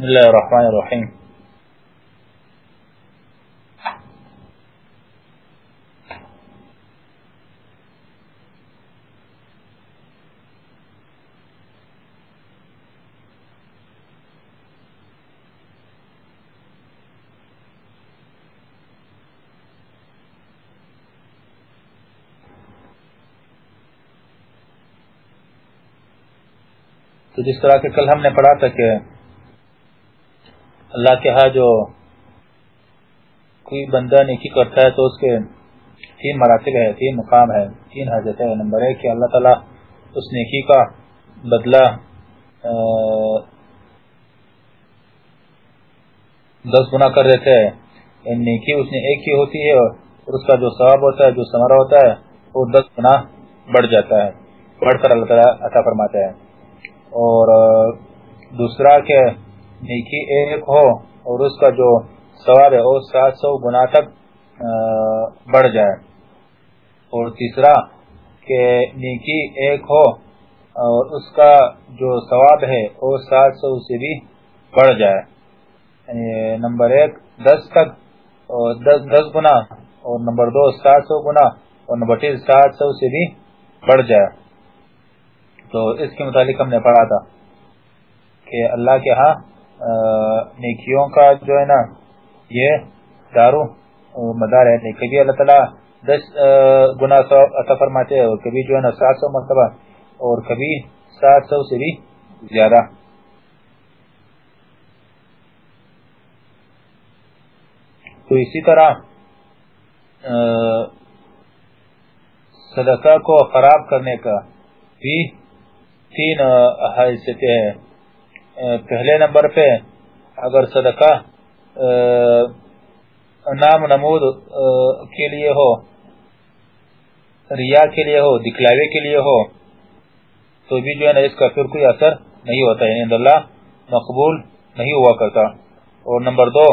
بسم اللہ الرحمن الرحیم تو جس طرح کہ کل ہم نے پڑھا تھا کہ اللہ کے ہاں جو کوئی بندہ نیکی کرتا ہے تو اس کے تین مراتب ہے تین مقام ہے تین حضرت ہے نمبر ایک، کہ اللہ تعالیٰ اس نیکی کا بدلہ دس گنا کر دیتے ہیں۔ یعنی نیکی اس نے ایک ہی ہوتی ہے اور اس کا جو ثواب ہوتا ہے، جو سمرا ہوتا ہے، وہ دس گنا بڑھ جاتا ہے۔ بڑھ کر اللہ تعالیٰ عطا فرماتا ہے اور دوسرا، کہ نیکی ایک ہو اور اس کا جو ثواب ہے وہ سات سو گنا تک بڑھ جائے۔ اور تیسرا کہ نیکی ایک ہو اور اس کا جو ثواب ہے وہ سات سو سے بھی بڑھ جائے۔ یعنی نمبر ایک، دس تک اور دس دس گنا اور نمبر دو، سات سو گنا اور نمبر تین، سات سو سے بھی بڑھ جائے۔ تو اس کے متعلق ہم نے پڑھا تھا کہ اللہ کے ہاں نیکیوں کا جو ہے نا، یہ دارو مدار ہے۔ کبھی اللہ تعالیٰ دس گنا عطا فرماتے ہیں اور کبھی جو ہے نا سات سو مرتبہ اور کبھی سات سو سے بھی زیادہ۔ تو اسی طرح صدقہ کو خراب کرنے کا بھی تین حیثیتیں ہیں۔ پہلے نمبر پہ اگر صدقہ نام نمود کے لیے ہو، ریا کے لیے ہو دکھلاوے کے لیے ہو، تو بھی جو ہے نا اس کا پھر کوئی اثر نہیں ہوتا یعنی اللہ مقبول نہیں ہوا کرتا۔ اور نمبر دو،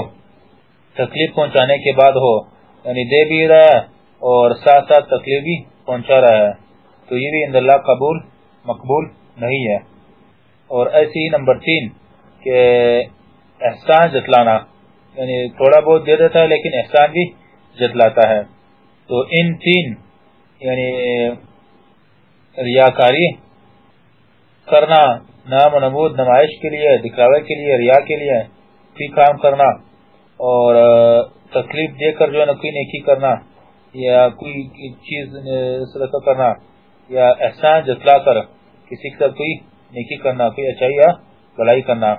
تکلیف پہنچانے کے بعد ہو یعنی دے بھی رہا ہے اور ساتھ ساتھ تکلیف بھی پہنچا رہا ہے، تو یہ بھی اللہ قبول مقبول نہیں ہے۔ اور ایسی ہی نمبر تین کہ احسان جتلانا یعنی تھوڑا بہت دے دیتا ہے لیکن احسان بھی جتلاتا ہے۔ تو ان تین یعنی ریاکاری کرنا، نام و نمود، نمائش کے لیے دکھاوے کے لیے، ریا کے لیے بھی کام کرنا اور تکلیف دے کر جو ہے نا کوئی نیکی کرنا یا کوئی چیز کرنا یا احسان جتلا کر، کسی کا کوئی نیکی کرنا، کوئی اچھائی یا بلائی کرنا۔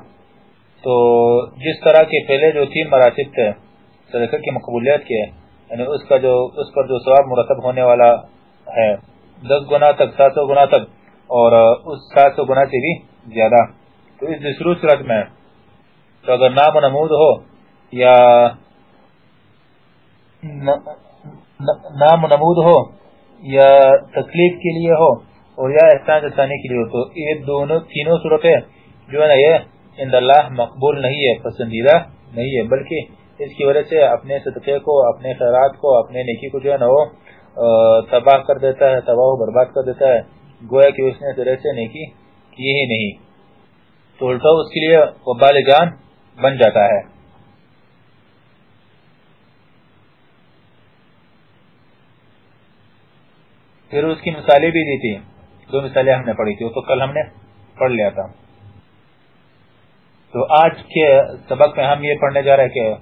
تو جس طرح کے پہلے جو تین مراتب تھے، صدقہ کی مقبولیت کے یعنی اس کا جو، اس پر جو ثواب مرتب ہونے والا ہے، دس گنا تک، سات سو گنا تک، اور اس سات سو گنا سے بھی زیادہ۔ تو اس دوسری صورت میں، تو اگر نام و نمود ہو یا نام و نمود ہو یا تکلیف کے لیے ہو اور یا احسان جتانے کے لیے تو یہ دونوں تینوں صورتیں جو ہے نا یہ اند اللہ مقبول نہیں ہے، پسندیدہ نہیں ہے، بلکہ اس کی وجہ سے اپنے صدقے کو، اپنے خیرات کو، اپنے نیکی کو جو ہے نا وہ تباہ کر دیتا ہے، تباہ و برباد کر دیتا ہے۔ گویا کہ اس نے طرح سے نیکی کی ہی نہیں۔ تو الٹا اس کے لیے وبال جان بن جاتا ہے۔ پھر اس کی مثالیں بھی دی تھی دو مثالیں ہم نے پڑھی تھی، وہ تو کل ہم نے پڑھ لیا تھا۔ تو آج کے سبق میں ہم یہ پڑھنے جا رہے کہ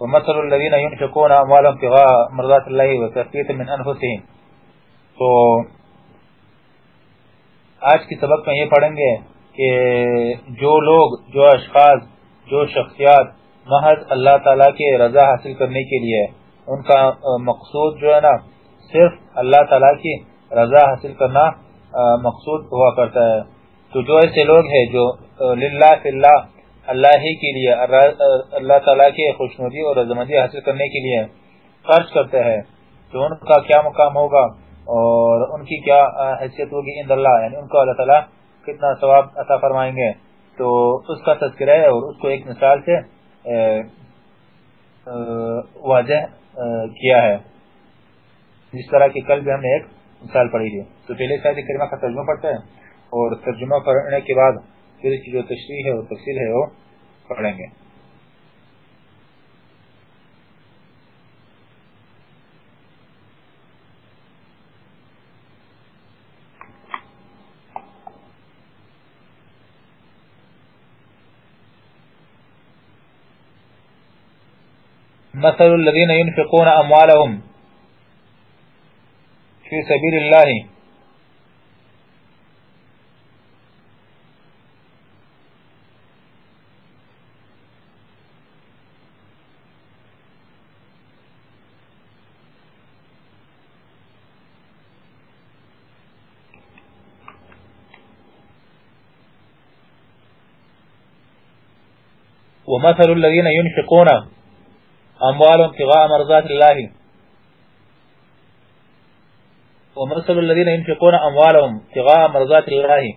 وَمَثَلُ الَّذِينَ يُنْفِقُونَ أَمْوَالَهُمْ ابْتِغَاءَ مَرْضَاتِ اللَّهِ وَتَثْبِيتًا مِنْ أَنفُسِهِمْ۔ تو آج کے سبق میں یہ پڑھیں گے کہ جو لوگ، جو اشخاص، جو شخصیات محض اللہ تعالیٰ کے رضا حاصل کرنے کے لیے، ان کا مقصود جو ہے نا صرف اللہ تعالیٰ کی رضا حاصل کرنا مقصود ہوا کرتا ہے۔ تو جو ایسے لوگ ہیں جو للہ فی اللہ اللہ ہی کے لیے اللہ تعالیٰ کے خوشنودی اور رضامندی حاصل کرنے کے لیے خرچ کرتے ہیں، تو ان کا کیا مقام ہوگا؟ اور ان کی کیا حیثیت ہوگی اند اللہ؟ یعنی ان کو اللہ تعالیٰ کتنا ثواب عطا فرمائیں گے؟ تو اس کا تذکرہ ہے اور اس کو ایک مثال سے واضح کیا ہے۔ جس طرح کی کل بھی ہم نے ایک مثال پڑھی تھی تو پہلے شاید کریمہ کا ترجمہ پڑھتا ہے اور ترجمہ پڑھنے کے بعد پھر اس کی جو تشریح ہے اور تفصیل ہے وہ پڑھیں گے۔ مثل الذين ينفقون اموالهم في سبيل الله. ومثل الذين ينفقون اموال ابتغاء مرضات الله. ومثل الذين ينفقون اموالهم ابتغاء مرضات الله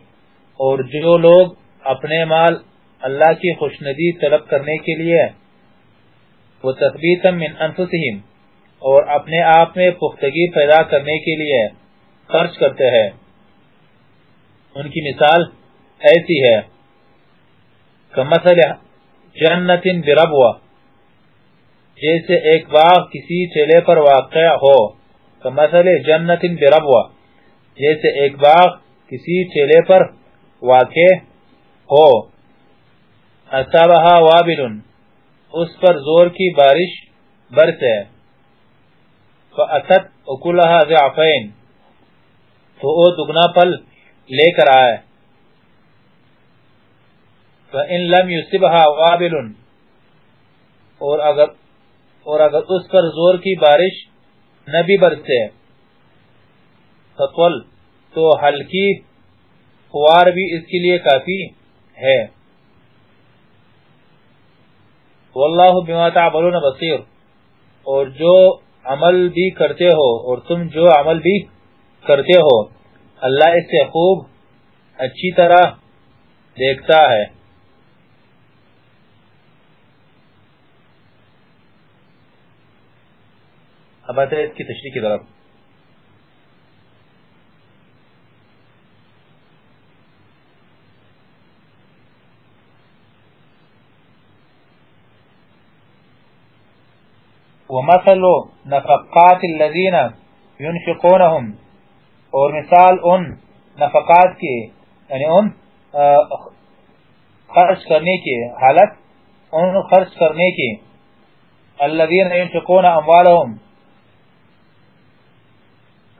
اور جو لوگ اپنے مال اللہ کی خوشندی طلب کرنے کے لیے وہ تثبیتا من انفسهم اور اپنے آپ میں پختگی پیدا کرنے کے لیے خرچ کرتے ہیں۔ ان کی مثال ایسی ہے۔ کمثل جنت بربوہ جیسے ایک باغ کسی ٹھیلے پر واقع ہو۔ مثل جنت بربوا جیسے ایک باغ کسی ٹھیلے پر واقع ہو۔ اصابها وابل اس پر زور کی بارش برسے فأتت اکلها ضعفین، تو وہ دگنا پل لے کر آئے فَإِن لَمْ يُسِبْهَا وَابِلٌ اور اگر اور اگر اس پر زور کی بارش نہ بھی برسے۔ تطول تو ہلکی فوار بھی اس کے لیے کافی ہے۔ واللہ بما تعملون بصیر۔ اور جو عمل بھی کرتے ہو، اور تم جو عمل بھی کرتے ہو، اللہ اس سے خوب اچھی طرح دیکھتا ہے۔ البته ایت کی تشریح کی دارم ومثل نفقات الذين ينفقونهم اور مثال ان نفقات کی یعنی يعني ان آه، خرچ کرنے کی حالت ان خرچ کرنے کی الذين ينفقون أموالهم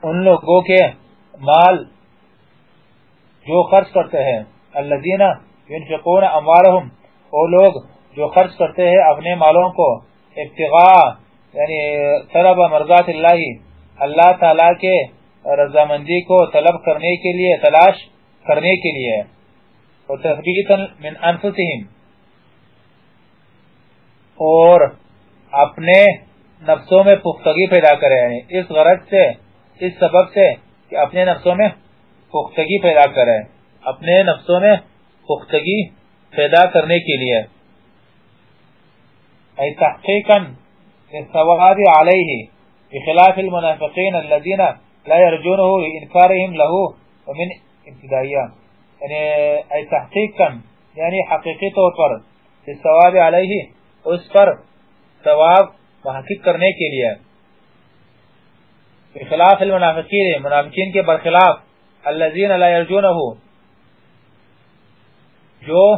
ان لوگوں کے مال جو خرچ کرتے ہیں۔ الذین ينفقون اموالهم وہ لوگ جو خرچ کرتے ہیں اپنے مالوں کو۔ ابتغاء یعنی طلب مرضات اللہ۔ اللہ تعالی کے رضامندی کو طلب کرنے کے لیے، تلاش کرنے کے لیے۔ اور من انفسهم اور اپنے نفسوں میں پختگی پیدا کرے یعنی اس غرض سے اس سبب سے کہ اپنے نفسوں میں پختگی پیدا کرے۔ اپنے نفسوں میں پختگی پیدا کرنے کے لیے۔ ای تحقیقا الثواب علیہ، بخلاف المنافقین الذین لا يرجونه انکارهم له ومن ابتدائیہ۔ یعنی ای تحقیقا یعنی حقیقی طور پر الثواب علیہ، اس پر ثواب محقق کرنے کے لیے۔ خلاف المنافقین، منافقین کے برخلاف الذین لا یرجونه جو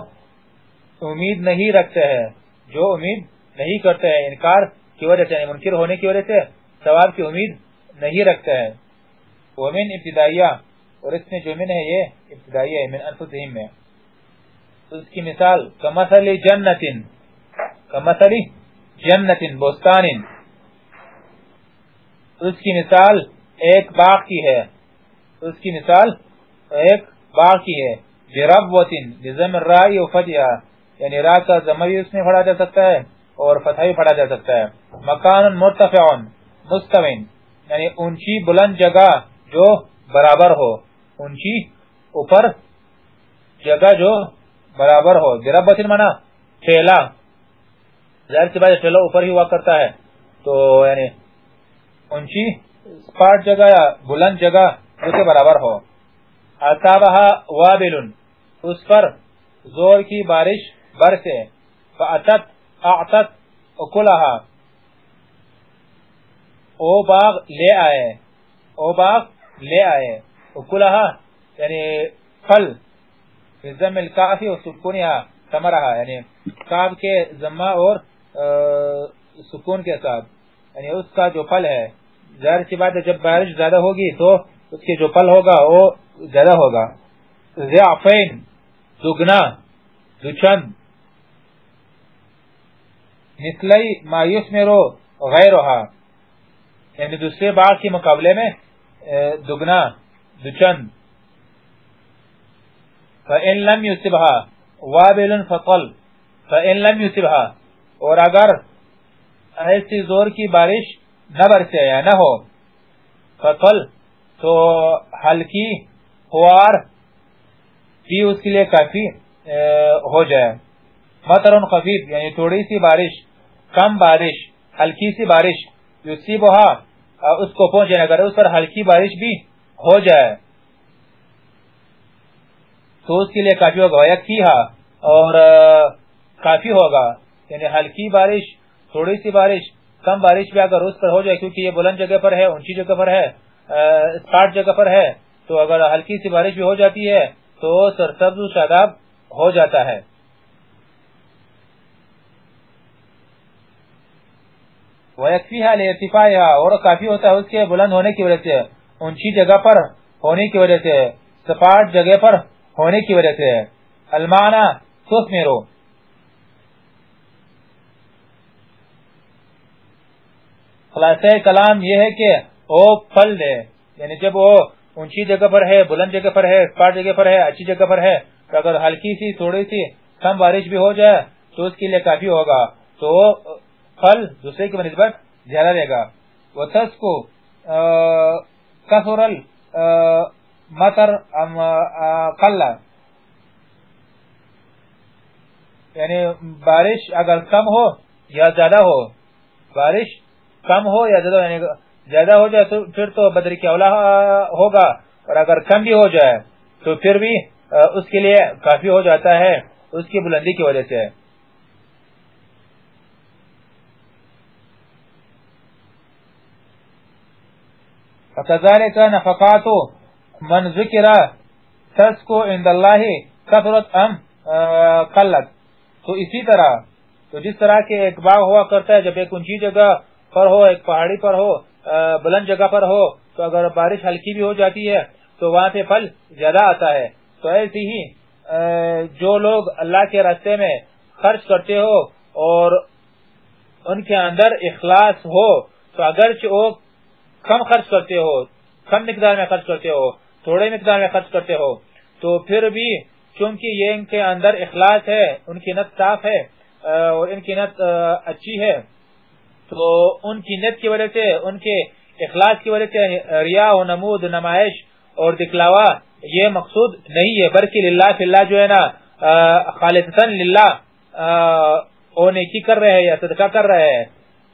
امید نہیں رکھتے ہیں، جو امید نہیں کرتے ہیں، انکار کی وجہ سے یعنی منکر ہونے کی وجہ سے ثواب کی امید نہیں رکھتے ہیں۔ ومن ابتدائیہ، اور اس میں جو من ہے، یہ ابتدائیہ ہے، من انفسهم میں۔ اس کی مثال، کمثل جنت کمثل جنت بستان۔ اس کی مثال ایک باغ کی ہے۔ اس کی مثال ایک باغ کی ہے۔ بربوتن بزم الرائی و فتحہ۔ یعنی را کا زموی اس میں پڑھا جا سکتا ہے اور فتحی پڑھا جا سکتا ہے۔ مکان مرتفعن، مستوین۔ یعنی اونچی بلند جگہ جو برابر ہو۔ اونچی اوپر جگہ جو برابر ہو۔ بربوتن منا ٹھیلا۔ ظاہر سی بات ٹھیلا اوپر ہی ہوا کرتا ہے۔ تو یعنی اونچی سپاٹ جگہ یا بلند جگہ جو کے برابر ہو۔ اصابہا وابل، اس پر زور کی بارش برسے۔ فاتت اعتت اکلہا۔ او باغ لے آئے۔ او باغ لے آئے۔ اکلہا یعنی پھل۔ زم الکافی و سکونیہ سمرہا یعنی کعب کے زمہ اور سکون کے ساتھ۔ یعنی اس کا جو پھل ہے ظاہر سی بات ہے، جب بارش زیادہ ہوگی تو اس کے جو پھل ہوگا، وہ زیادہ ہوگا۔ ضعفین، دگنا دچند مثلی مایوس ما یسمرو غیرها یعنی دوسرے باغ کے مقابلے میں دگنا دچند فَإِن لَمْ يُسِبْهَا وَابِلٌ فَطَلْ۔ فَإِن لَمْ يُسِبْهَا اور اگر ایسی زور کی بارش نہ برسے یا نہ ہو۔ فَطَلْ تو ہلکی، خوار، بھی اس کے لیے کافی ہو جائے۔ مطر خفیف یعنی تھوڑی سی بارش، کم بارش، ہلکی سی بارش جو بہا اس کو پہنچے۔ اگر اس پر ہلکی بارش بھی ہو جائے، تو اس کے لیے کافی ہوگا۔ یکفی ہا اور کافی ہوگا۔ یعنی ہلکی بارش، تھوڑی سی بارش کم بارش بھی اگر اس پر ہو جائے، کیونکہ یہ بلند جگہ پر ہے، اونچی جگہ پر ہے اسپاٹ جگہ پر ہے، تو اگر ہلکی سی بارش بھی ہو جاتی ہے، تو سرسبز و شاداب ہو جاتا ہے۔ وَيَكْفِيهَا لِيَرْتِفَائِهَا اور کافی ہوتا ہے اس کے بلند ہونے کی وجہ سے، اونچی جگہ پر ہونے کی وجہ سے، سپاٹ جگہ پر ہونے کی وجہ سے۔ المانا تثمرو خلاصہ کلام یہ ہے کہ وہ پھل دے یعنی جب وہ اونچی جگہ پر ہے، بلند جگہ پر ہے اسپاٹ جگہ پر ہے، اچھی جگہ پر ہے، تو اگر ہلکی سی، تھوڑی سی کم بارش بھی ہو جائے، تو اس کے لیے کافی ہوگا۔ تو پھل دوسرے کی نسبت زیادہ دے گا۔ وہ تس کو کسورل مطر قلع یعنی بارش اگر کم ہو یا زیادہ ہو، بارش کم ہو یا زیادہ یعنی زیادہ ہو جائے تو پھر تو بدر کی اولا ہوگا، اور اگر کم بھی ہو جائے تو پھر بھی اس کے لیے کافی ہو جاتا ہے، اس کی بلندی کی وجہ سے۔ فَكَذَلِكَ نَفَقَاتُ مَنْ ذُكِرَ تَسْكُ عِنْدَ اللَّهِ كَثْرَتْ أَمْ قَلَّتْ۔ تو اسی طرح، تو جس طرح کے ایک باغ ہوا کرتا ہے، جب ایک انچی جگہ پر ہو، ایک پہاڑی پر ہو بلند جگہ پر ہو، تو اگر بارش ہلکی بھی ہو جاتی ہے، تو وہاں پہ پھل زیادہ آتا ہے۔ تو ایسی ہی جو لوگ اللہ کے راستے میں خرچ کرتے ہو اور ان کے اندر اخلاص ہو، تو اگرچہ وہ کم خرچ کرتے ہو، کم مقدار میں خرچ کرتے ہو، تھوڑے مقدار میں خرچ کرتے ہو، تو پھر بھی چونکہ یہ ان کے اندر اخلاص ہے، ان کی نت صاف ہے اور ان کی نت اچھی ہے تو ان کی نیت کی وجہ سے، ان کے اخلاص کی وجہ سے ریا و نمود، نمائش اور دکھلاوا یہ مقصود نہیں ہے، بلکہ للہ فی اللہ جو ہے نا خالصتاً للہ او نیکی کر رہے ہیں یا صدقہ کر رہے ہیں۔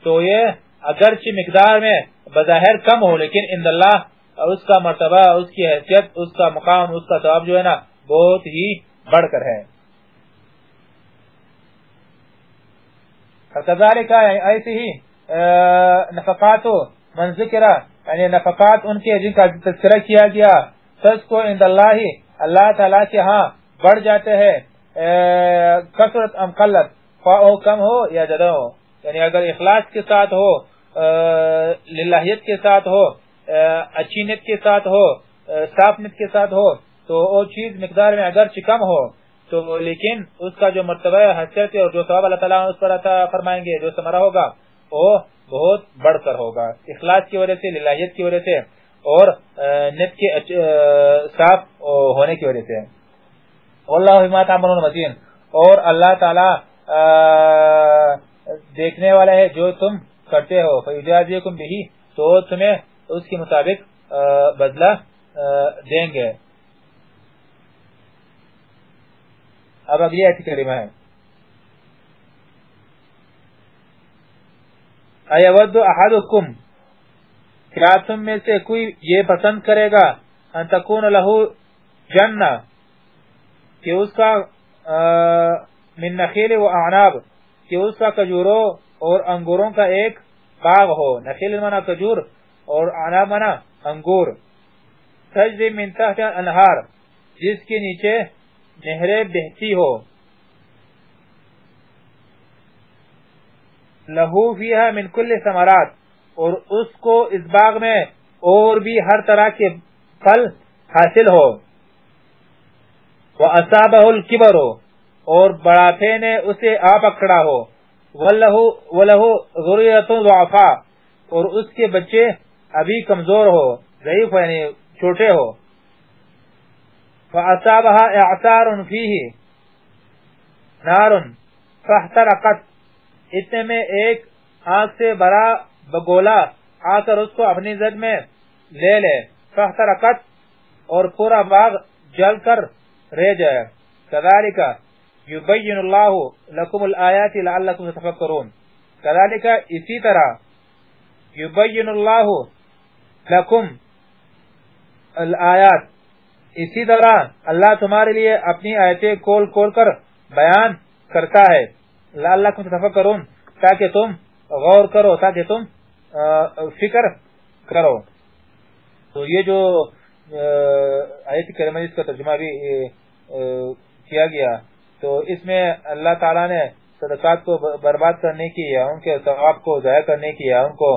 تو یہ اگرچہ مقدار میں بظاہر کم ہو، لیکن ان اللہ اس کا مرتبہ، اس کی حیثیت، اس کا مقام، اس کا ثواب جو ہے نا، بہت ہی بڑھ کر ہے۔ کا ایسی ہی نفقات من ذکر یعنی نفقات ان کے جن کا تذکرہ کیا گیا سس کو اند اللہ اللہ تعالی کے ہاں بڑھ جاتے ہیں کثرت ام قلت خواہ کم ہو یا زیادہ ہو۔ یعنی اگر اخلاص کے ساتھ ہو للہیت کے ساتھ ہو اچھی نیت کے ساتھ ہو صاف نیت کے ساتھ ہو، تو وہ چیز مقدار میں اگر کم ہو، تو لیکن اس کا جو مرتبہ حیثیت اور جو ثواب اللہ تعالیٰ اس پر عطا فرمائیں گے، جو سمرا ہوگا وہ بہت بڑھ کر ہوگا۔ اخلاص کی وجہ سے، للہیت کی وجہ سے اور نت کے صاف ہونے کی وجہ سے۔ اللہ بما تعملون مزین اور اللہ تعالی دیکھنے والا ہے جو تم کرتے ہو۔ فیجازیکم بھی تو تمہیں اس کے مطابق بدلہ دیں گے۔ اب اگلی ایسی کریمہ ہے۔ ایود احدکم، کیا تم میں سے کوئی یہ پسند کرے گا؟ ان تکون لہو جنہ، کہ اس کا من نخیل و اعناب، کہ اس کا کجوروں اور انگوروں کا ایک باغ ہو۔ نخیل منا کجور اور اعناب منا انگور۔ تجری من تحت انہار جس کے نیچے نہریں بہتی ہو۔ لہو فیہا من کل سمرات اور اس کو اس باغ میں اور بھی ہر طرح کے پھل حاصل ہو۔ وَأَصَابَهُ الْكِبَرُ، اور بڑھاپے نے اسے آ پکڑا ہو۔ وَلَهُ ذُرِيَةٌ ضُعَفَا، اور اس کے بچے ابھی کمزور ہو، ضعیف یعنی چھوٹے ہو۔ فَأَصَابَهَا اِعْتَارٌ فِيهِ نَارٌ فَاحْتَرَقَتْ۔ اتنے میں ایک آگ سے بڑا بگولا آ کر اس کو اپنی زد میں لے لے۔ فَاحْتَرَقَتْ اور پورا باغ جل کر رہ جائے۔ كذلك يبين الله لكم الآيات لعلكم تتفكرون كذلك اسی طرح يبين الله لكم الآيات اسی طرح اللہ تمہارے لیے اپنی آیتیں کول کول کر بیان کرتا ہے۔ لعلکم تتفکرون، تاکہ تم غور کرو، تاکہ تم فکر کرو۔ تو یہ جو آیت کریمہ اس کا ترجمہ بھی کیا گیا، تو اس میں اللہ تعالیٰ نے صدقات کو برباد کرنے کی یا ان کے ثواب کو ضائع کرنے کی یا ان کو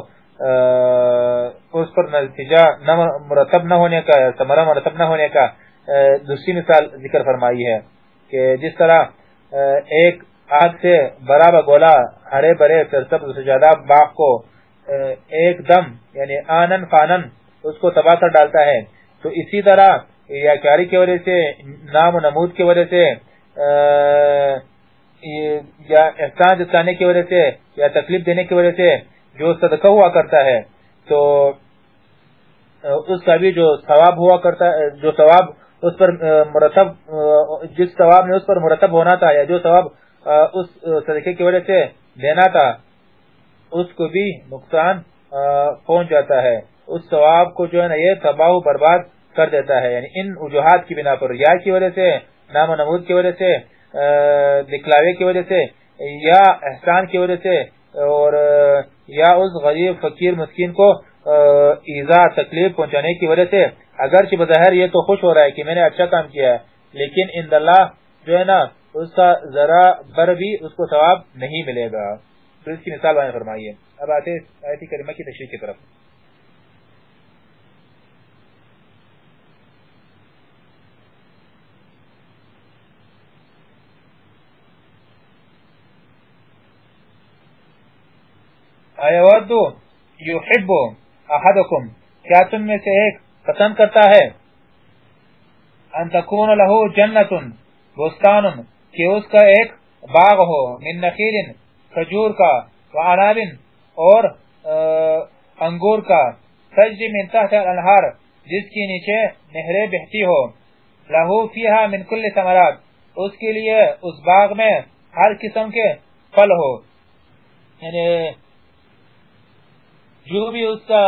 اس پر نتیجہ مرتب نہ ہونے کا سمرہ مرتب نہ ہونے کا دوسری مثال ذکر فرمائی ہے کہ جس طرح ایک آگ سے بڑا بگولا ہرے برے سرسب سجادہ باغ کو ایک دم یعنی آنن فانن، اس کو تباہ کر ڈالتا ہے۔ تو اسی طرح یا کاری کی وجہ سے، نام و نمود کی وجہ سے یا احسان جتانے کی وجہ سے، یا تکلیف دینے کی وجہ سے جو صدقہ ہوا کرتا ہے، تو اس کا بھی جو ثواب ہوا کرتا، جو ثواب اس پر مرتب جس ثواب نے اس پر مرتب ہونا تھا، یا جو ثواب اس صدقے کی وجہ سے دینا تھا، اس کو بھی نقصان پہنچ جاتا ہے۔ اس ثواب کو جو ہے نا، یہ تباہ برباد کر دیتا ہے۔ یعنی ان وجوہات کی بنا پر یا کی وجہ سے، نام و نمود کی وجہ سے دکھلاوے کی وجہ سے، یا احسان کی وجہ سے، اور یا اس غریب، فقیر، مسکین کو ایزا، تکلیف پہنچانے کی وجہ سے۔ اگرچہ بظاہر یہ تو خوش ہو رہا ہے کہ میں نے اچھا کام کیا ہے، لیکن ان اللہ جو ہے نا اس کا ذرا بر بھی اس کو ثواب نہیں ملے گا۔ تو اس کی مثال بیان فرمائیے اب آتے آیتی کریمہ کی تشریح کی طرف۔ ایودو یحب احدکم، کیا تم میں سے ایک پسند کرتا ہے؟ ان تکون له جنت بستان کہ اس کا ایک باغ ہو، من نخیل، کھجور کا، وعناب، اور انگور کا، تجری من تحت الانہار، جس کی نیچے نہریں بہتی ہو لہو فیہا من کل ثمرات، اس کے لیے اس باغ میں ہر قسم کے پھل ہو۔ یعنی جو بھی اس کا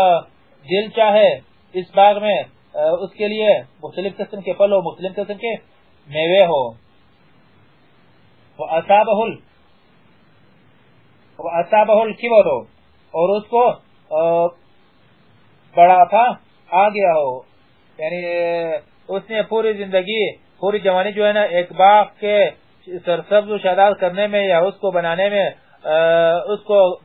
دل چاہے، اس باغ میں اس کے لیے مختلف قسم کے پھل ہو، مختلف قسم کے میوے ہو۔ الْكِبَرُ اور اس کو بڑا تھا آ گیا ہو۔ یعنی اس نے پوری زندگی، پوری جوانی جو ہے نا، ایک باغ کے سرسبز و شاداب کرنے میں یا اس کو بنانے میں اس کو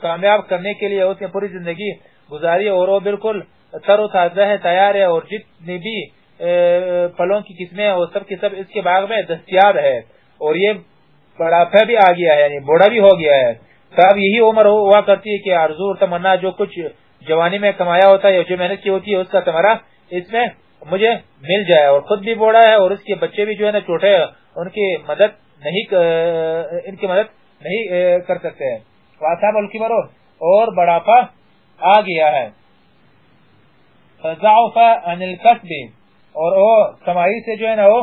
کامیاب کرنے کے لیے اس نے پوری زندگی گزاری اور وہ بالکل تر و تازہ ہے، تیار ہے اور جتنی بھی پھلوں کی قسمیں اور سب کی سب اس کے باغ میں دستیاب ہے۔ اور یہ بڑھاپا بھی آ گیا ہے یعنی بوڑھا بھی ہو گیا ہے۔ تو اب یہی عمر ہوا کرتی ہے کہ آرزو تمنا جو کچھ جوانی میں کمایا ہوتا ہے جو محنت کی ہوتی ہے، اس کا تمہارا اس میں مجھے مل جائے۔ اور خود بھی بوڑھا ہے اور اس کے بچے بھی جو ہے نا چھوٹے ان کی مدد نہیں ان کی مدد نہیں کر سکتے واساب الکبر اور بڑھاپا آ گیا ہے۔ ضعف عن الكسب، اور وہ کمائی سے جو ہے نا وہ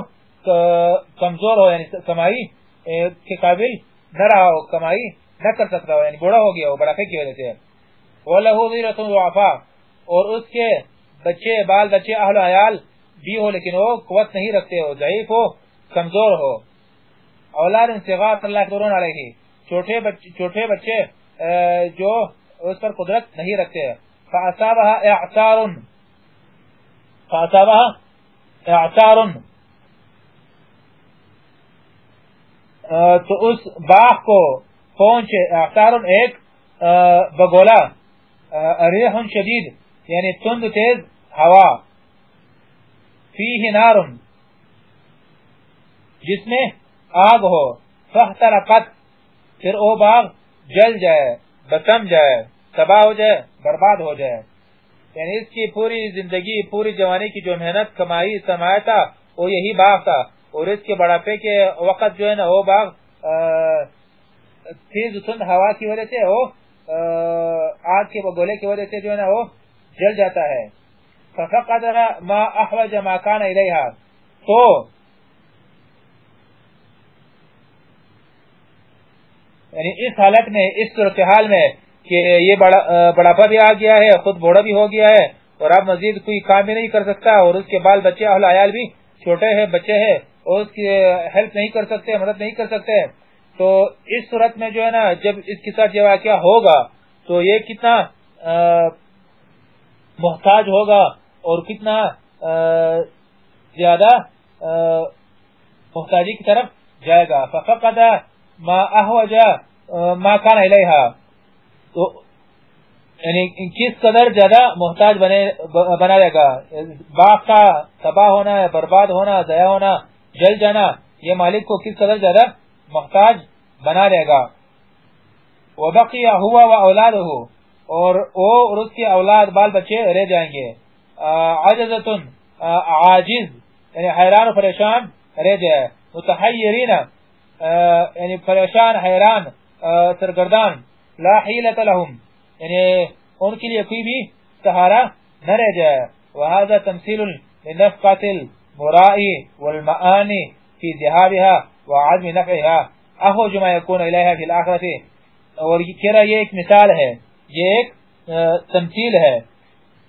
کمزور ہو یعنی کمائی کے قابل نہ رہا ہو، کمائی نہ کر سکتا ہو یعنی بوڑھا ہو گیا ہو، بڑھاپے کی وجہ سے۔ وَلَهُ ذِرَةٌ ضُعَفَا اور اس کے بچے، بال بچے، اہل عیال بھی ہو، لیکن وہ قوت نہیں رکھتے ہو، ضعیف ہو، کمزور ہو۔ اولاد انصغار اللہ کرون علیہ۔ چھوٹے بچے چھوٹے بچے جو اس پر قدرت نہیں رکھتے۔ فاصابها اعصار فاصابها اعصار تو اس باغ کو پہنچے اعصار ایک بگولا ریح شدید یعنی تند تیز ہوا۔ فیہ نار، جس میں آگ ہو۔ فاحترقت پھر او باغ جل جائے بسم جائے، تباہ ہو جائے، برباد ہو جائے۔ یعنی اس کی پوری زندگی، پوری جوانی کی جو محنت، کمائی سمایا تھا، وہ یہی باغ تھا۔ اور اس کے بڑھاپے کے وقت جو ہے نا وہ باغ تیز تند ہوا کی وجہ سے وہ آگ کے بگولے کی وجہ سے جو ہے نا وہ جل جاتا ہے۔ ففقد ما احوج ما کان الیہا تو یعنی اس حالت میں، اس صورتحال میں کہ یہ بڑھاپا بھی آ گیا ہے، خود بوڑھا بھی ہو گیا ہے اور اب مزید کوئی کام بھی نہیں کر سکتا اور اس کے بال بچے، اہل عیال بھی چھوٹے ہیں، بچے ہیں۔ اور اس کی ہیلپ نہیں کر سکتے، مدد نہیں کر سکتے، تو اس صورت میں جو ہے نا، جب اس کے ساتھ یہ واقعہ ہوگا، تو یہ کتنا محتاج ہوگا اور کتنا زیادہ محتاجی کی طرف جائے گا۔ فقد ما احوج ما کان الیہا تو یعنی کس قدر زیادہ محتاج بنے بنا رہے گا۔ باغ کا تباہ ہونا ہے، برباد ہونا، ضائع ہونا جل جانا، یہ مالک کو کس قدر زیادہ محتاج بنا رہے گا؟ وبقی ہوا و اولاد ہو اور وہ اور اس کے اولاد بال بچے رہ جائیں گے۔ عجزتن عاجز یعنی حیران و پریشان رہ جائے۔ متحیرین یعنی پریشان، حیران سرگردان، لا حیلت لهم یعنی ان کے لیے کوئی بھی سہارا نہ رہ جائے۔ وهذا تمثيل لنفقة المرائی والمعانی في ذهابها وعدم نفعها. اہو جمع یکون الیہا فی الاخرت اور کہہ یہ ایک مثال ہے. یہ ایک تمثیل ہے.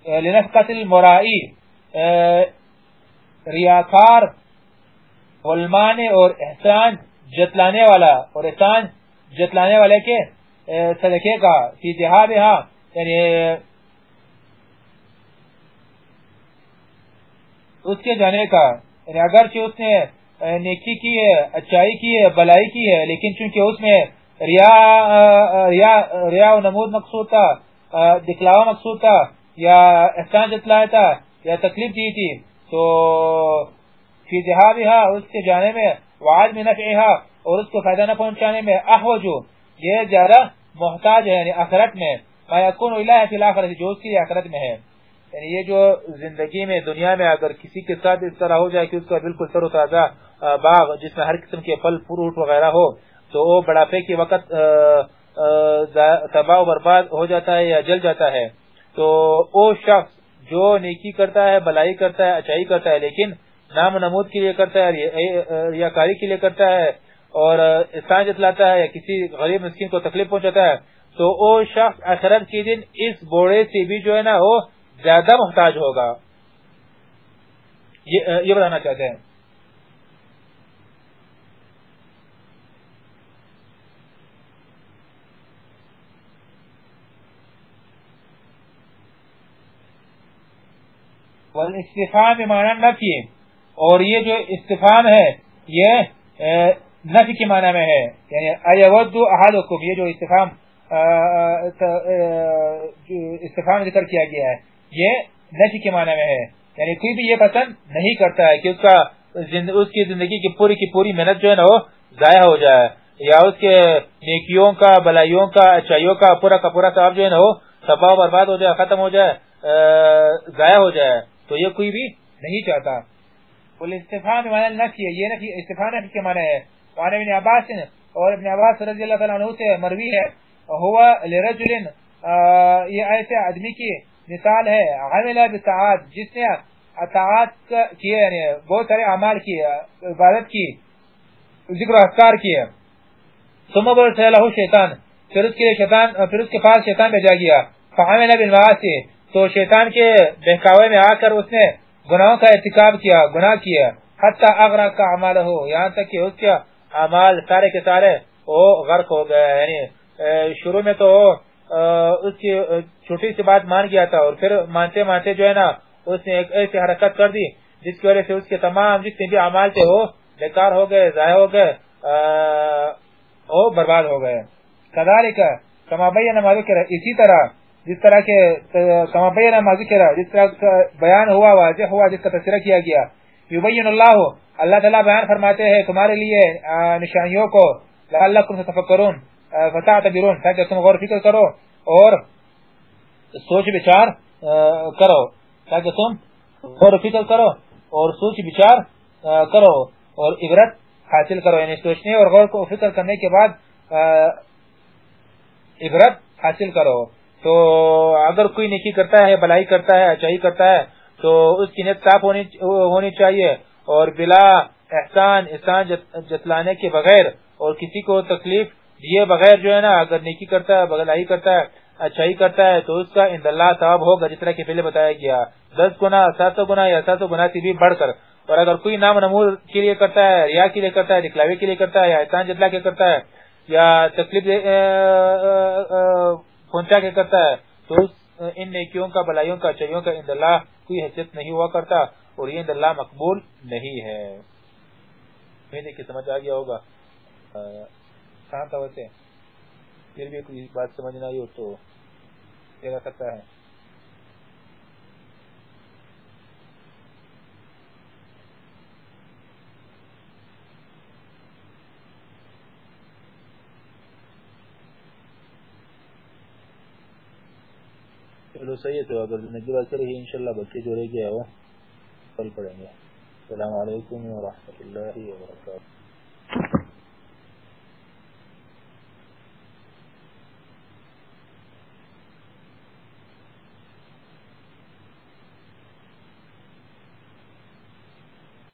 لنفقت المرائی ریاکار علمان اور احسان جتلانے والا، اور احسان جتلانے والے کے صدقے کا، فی ذہابہا یعنی اس کے جانے کا یعنی اگرچہ اس نے نیکی کی ہے اچائی کی ہے، بلائی کی ہے، لیکن چونکہ اس میں ریا ریا ریا و نمود مقصود تھا دکھلاوا مقصود تھا، یا احسان جتلایا تھا، یا تکلیف دی تھی، تو فی جہابہا اس کے جانے میں، وعاد میں نفعہا، اور اس کو فائدہ نہ پہنچانے میں احوجو یہ زیادہ محتاج ہے یعنی اخرت میں، ما یکون الہ فی الاخرت جو اس کی اخرت میں ہے۔ یعنی یہ جو زندگی میں، دنیا میں اگر کسی کے ساتھ اس طرح ہو جائے کہ اس کا بالکل تر و تازہ باغ جس میں ہر قسم کے پھل فروٹ وغیرہ ہو، تو وہ بڑھاپے کے وقت تباہ و برباد ہو جاتا ہے یا جل جاتا ہے، تو وہ شخص جو نیکی کرتا ہے بلائی کرتا ہے اچائی کرتا ہے، لیکن نام و نمود کے لیے کرتا ہے ریاکاری کے لیے کرتا ہے اور احسان جتلاتا ہے یا کسی غریب مسکین کو تکلیف پہنچاتا ہے، تو وہ شخص اخرت کے دن اس بوڑے سے بھی جو ہے نا، وہ زیادہ محتاج ہوگا۔ یہ بتانا چاہتے ہیں۔ استفام مانا نفی اور یہ جو استفام ہے، یہ نفی کے معنی میں ہے۔ یعنی ایودو احدکم، یہ جو استفام استفام ذکر کیا گیا ہے۔ یہ نفی کے معنی میں ہے۔ یعنی کوئی بھی یہ پسند نہیں کرتا ہے کہ اس کا اس کی زندگی کی پوری کی پوری محنت جو ہے نا وہ ضائع ہو جائے یا اس کے نیکیوں کا، بلائیوں کا، اچھائیوں کا پورا کا پورا صاحب جو ہے نا وہ تباہ برباد ہو جائے، ختم ہو جائے ضائع ہو جائے۔ تو یہ کوئی بھی نہیں چاہتا۔ استفان نفی یہ نفی استفان نفی کے معنی ہے۔ وعن ابن عباس اور ابن عباس رضی اللہ تعالیٰ عنہ سے مروی ہے۔ ہوا لرجل یہ ایسے آدمی کی۔ مثال ہے، عمل بسعاد جس نے اطاعت کیے یعنی بہت سارے اعمال کیے، عبادت کی، ذکر و اذکار کیے۔ ثم برس له شیطان، پھر اس کے شیطان، پھر اس کے پاس شیطان بھیجا گیا۔ فعمل بالمعاصی، تو شیطان کے بہکاوے میں آ کر اس نے گناہوں کا ارتکاب کیا، گناہ کیا۔ حتی اغرق کا عمال ہو یہاں تک کہ اس کے اعمال سارے کے سارے وہ غرق ہو گئے۔ یعنی شروع میں تو اس کی چھوٹی سی بات مان گیا تھا اور پھر مانتے مانتے جو ہے نا، اس نے ایک ایسی حرکت کر دی، جس کی وجہ سے اس کے تمام جتنے بھی اعمال تھے وہ بیکار ہو گئے، ضائع ہو گئے وہ برباد ہو گئے۔ کذالک کما بیان ما اسی طرح جس طرح کے کما بیان ما جس طرح بیان ہوا، واضح ہوا، جس کا تذکرہ کیا گیا۔ یبین اللہ اللہ تعالی بیان فرماتے ہیں تمہارے لیے نشانیوں کو، لعلکم تتفکرون فتعتبرون، تاکہ تم غور فکر کرو اور سوچ بچار کرو۔ تاکہ تم غور و فکر کرو اور سوچ بچار کرو اور عبرت حاصل کرو۔ یعنی سوچنے اور غور کو فکر کرنے کے بعد عبرت حاصل کرو۔ تو اگر کوئی نیکی کرتا ہے، بلائی کرتا ہے، اچھائی کرتا ہے، تو اس کی نیت صاف ہونی ہونی چاہیے۔ اور بلا احسان احسان جتلانے کے بغیر اور کسی کو تکلیف دیے بغیر جو ہے نا، اگر نیکی کرتا ہے، بلائی کرتا ہے اچھائی کرتا ہے تو اس کا اند اللہ ثواب ہوگا جس طرح کہ پہلے بتایا گیا۔ دس گنا، سات گنا یا سات گنا سے بھی بڑھ کر۔ اور اگر کوئی نام نمور کے لیے کرتا ہے، ریا کے لیے کرتا ہے، دکھلاوے کے لیے کرتا ہے، یا احسان جتلا کے کرتا ہے، یا تکلیف پہنچا کے کرتا ہے، تو ان نیکیوں کا، بلائیوں کا، اچھائیوں کا اند اللہ کوئی حیثیت نہیں ہوا کرتا۔ اور یہ اند اللہ مقبول نہیں ہے۔ میں کہ سمجھ آ گیا ہوگا۔ کہاں تھا ویسے؟ پھر بھی کوئی بات سمجھ نہ آئی ہو تو کیا سکتا ہے۔ چلو صحیح ہے تو اگر زندگی بات کرے انشاءاللہ بچے جو رہ گیا وہ کل پڑیں گے۔ السلام علیکم ورحمۃ اللہ وبرکاتہ۔